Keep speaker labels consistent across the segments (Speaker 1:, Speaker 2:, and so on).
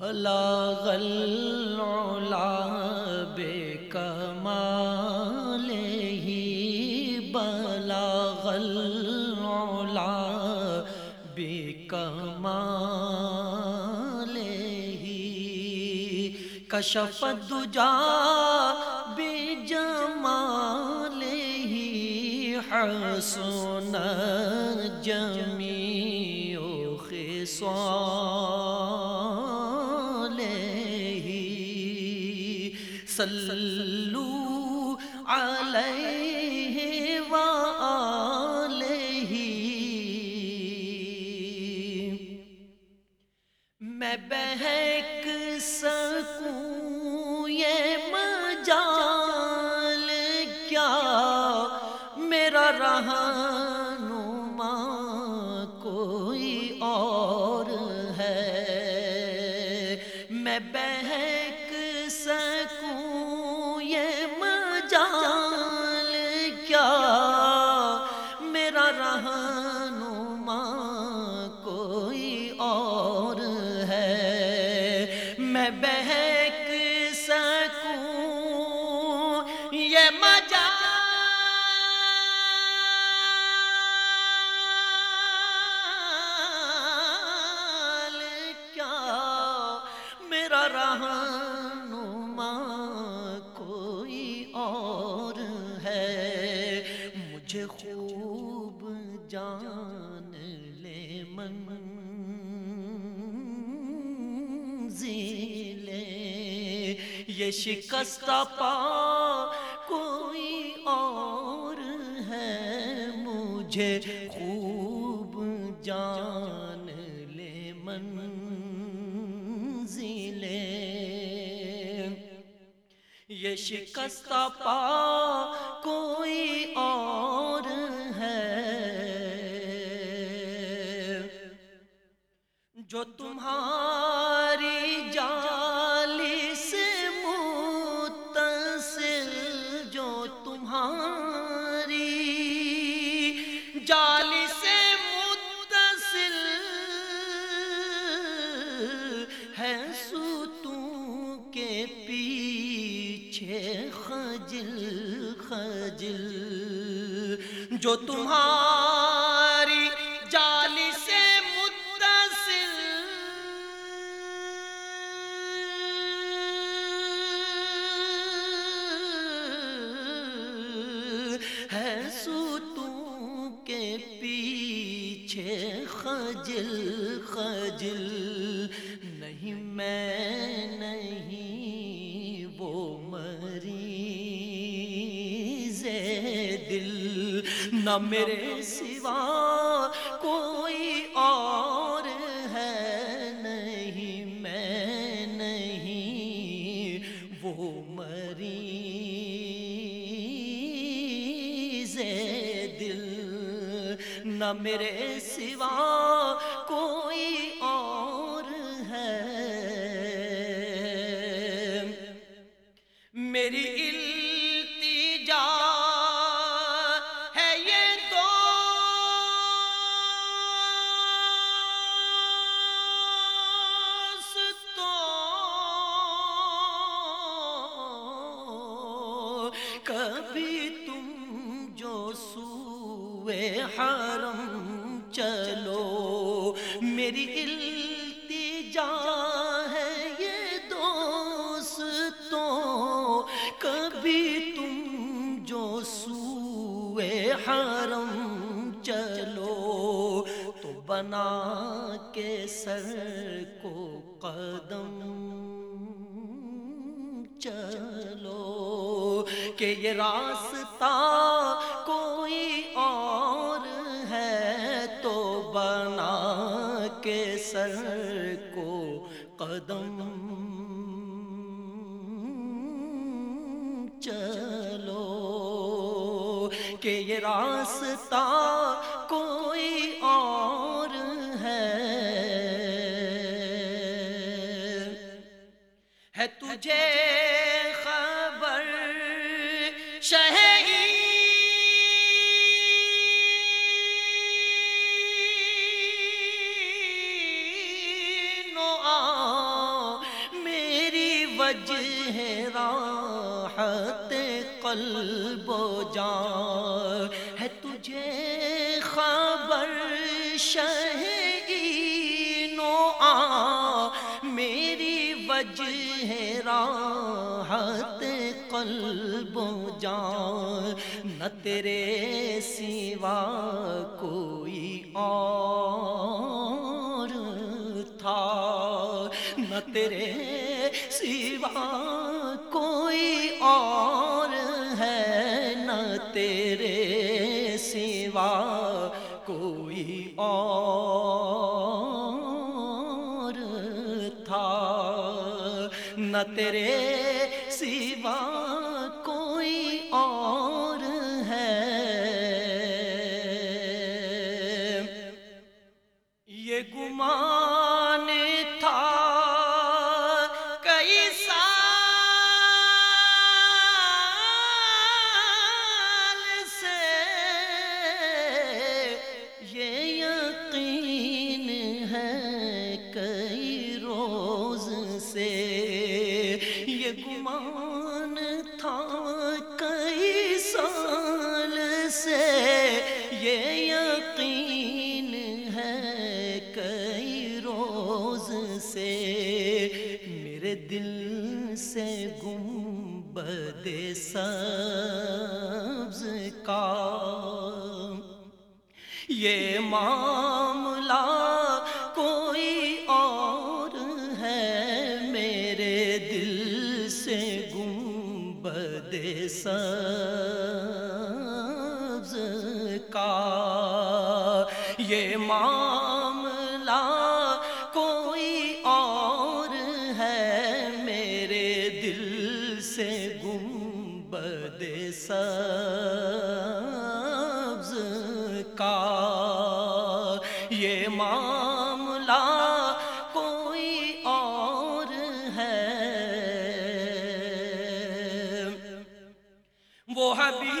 Speaker 1: بلا العلا بے کمال ہی بلا العلا بے کمال ہی۔ کشف دجا بے جمال ہی، حسن جمیع خصال۔ صلو علیہ وآلہ۔ میں بہک سکوں یہ مجال، کیا میرا رہنما کوئی اور ہے؟ میں بہک میں بہک سکوں۔ یہ مجال کیا میرا رہنما کوئی اور ہے؟ مجھے یہ شکستہ پا کوئی اور ہے مجھے خوب جان لے من یہ شکستہ پا کوئی اور ہے۔ جو تمہاری ستوں کے پیچھے خجل خجل۔ جو تمہاری جالی سے متصل۔ ہے ستوں کے پیچھے خجل خجل۔ نہ میرے سوا کوئی اور ہے نہیں، میں نہیں، وہ مریض دل۔ نہ میرے سوا کوئی اور ہے۔ میری کبھی تم جو سوئے حرم چلو، میری التجا ہے یہ دوستوں، کبھی تم جو سوئے حرم چلو، تو بنا کے سر کو قدم چلو۔ کہ یہ راستہ کوئی اور ہے تو بنا کے سر کو قدم چلو کہ یہ راستہ کوئی اور ہے ہے تجھے وجہ راحت قلب و جان ہے تجھے خبر شہ نو آ میری وجہ راحت قلب و جان نہ تیرے سوا کوئی اور تیرے سوا کوئی اور ہے نہ تیرے سوا کوئی اور تھا نہ تیرے گمان تھا کئی سال سے یہ یقین ہے کئی روز سے میرے دل سے گنبد سبز کا یہ معاملہ یہ معاملہ کوئی اور ہے میرے دل سے گنبد سبز کا یہ معاملہ کوئی اور ہے وہ حبیب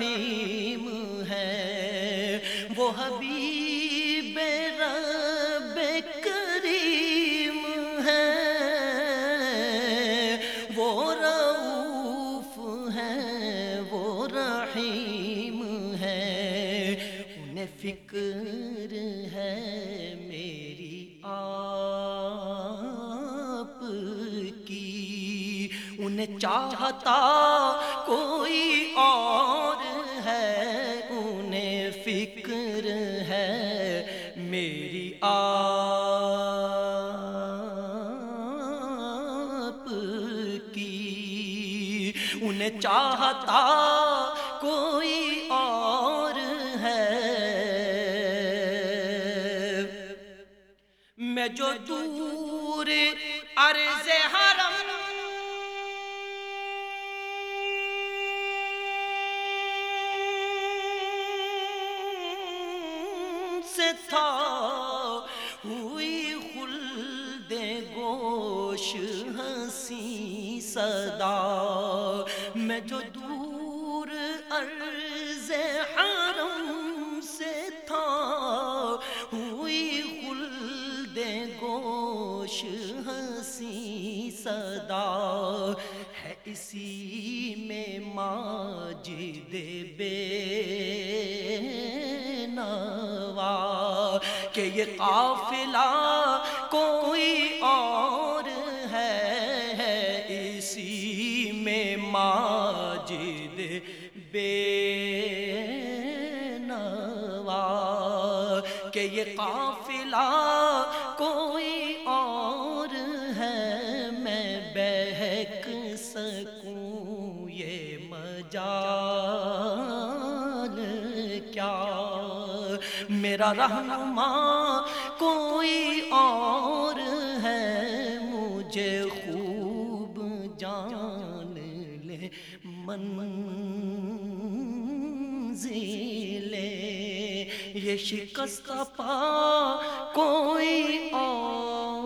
Speaker 1: رحیم ہے۔ وہ حبیب رب کریم ہے۔ وہ رعوف ہے، وہ رحیم ہے۔ انہیں فکر ہے میری آپ کی۔ انہیں چاہتا کوئی اور آپ کی انہیں چاہتا کوئی اور ہے۔ میں جو دور عرض ہر میں جو دور عرض حرم سے تھا، ہوئی خلد گوش ہنسی صدا۔ ہے اسی میں ماجد بے نوا۔ کہ یہ قافلہ کوئی اور بے نوا کہ یہ قافلہ کوئی اور ہے، میں بہک سکوں یہ مجال کیا؟ میرا رہنما کوئی اور ہے، مجھے خوب جان لے منزلے یہ شکست پا کوئی اور